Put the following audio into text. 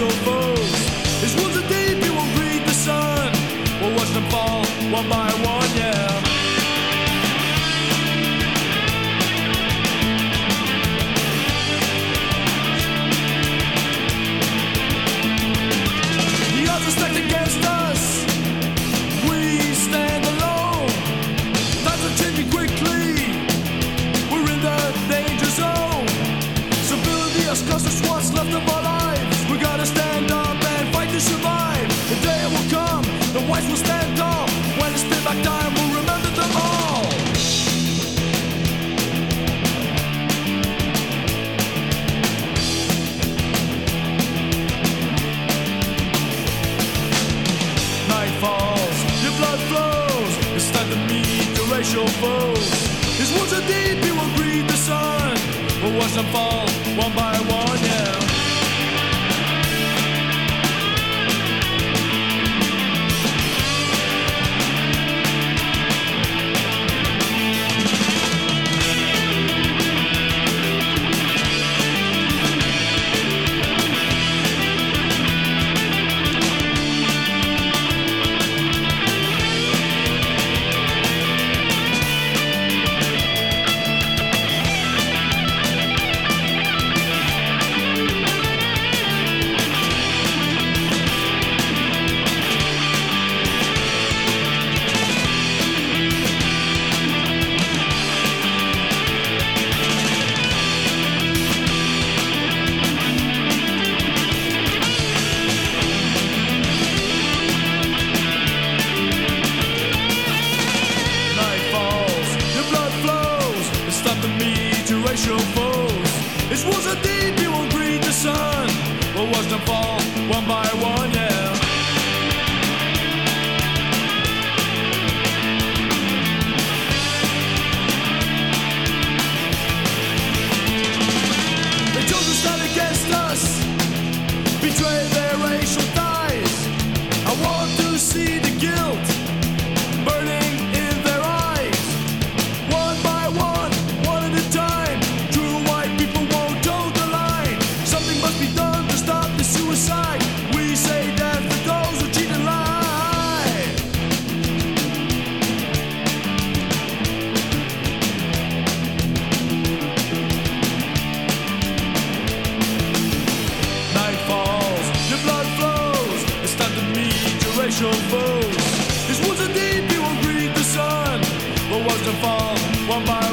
racial foes. His words are deep, you won't read the sun. We'll watch them fall one by one, We gotta stand up and fight to survive. The day will come, the wise will stand tall. When it's spin back time, we'll remember them all. Night falls, your blood flows. It's time to meet your racial foes. His words are deep, you will breathe the sun. We'll watch them fall one by one, betray their racial ties. I want to see the guilt racial foes. His words are deep, you will breathe the sun. But watch them fall one by